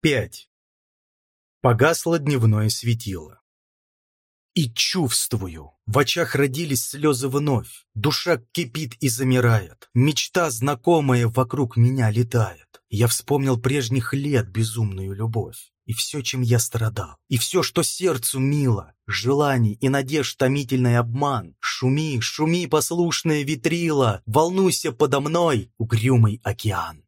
5. Погасло дневное светило. И чувствую, в очах родились слезы вновь, душа кипит и замирает, мечта знакомая вокруг меня летает. Я вспомнил прежних лет безумную любовь, и все, чем я страдал, и все, что сердцу мило, желаний и надежд томительный обман. Шуми, шуми, послушная витрила, волнуйся подо мной, угрюмый океан.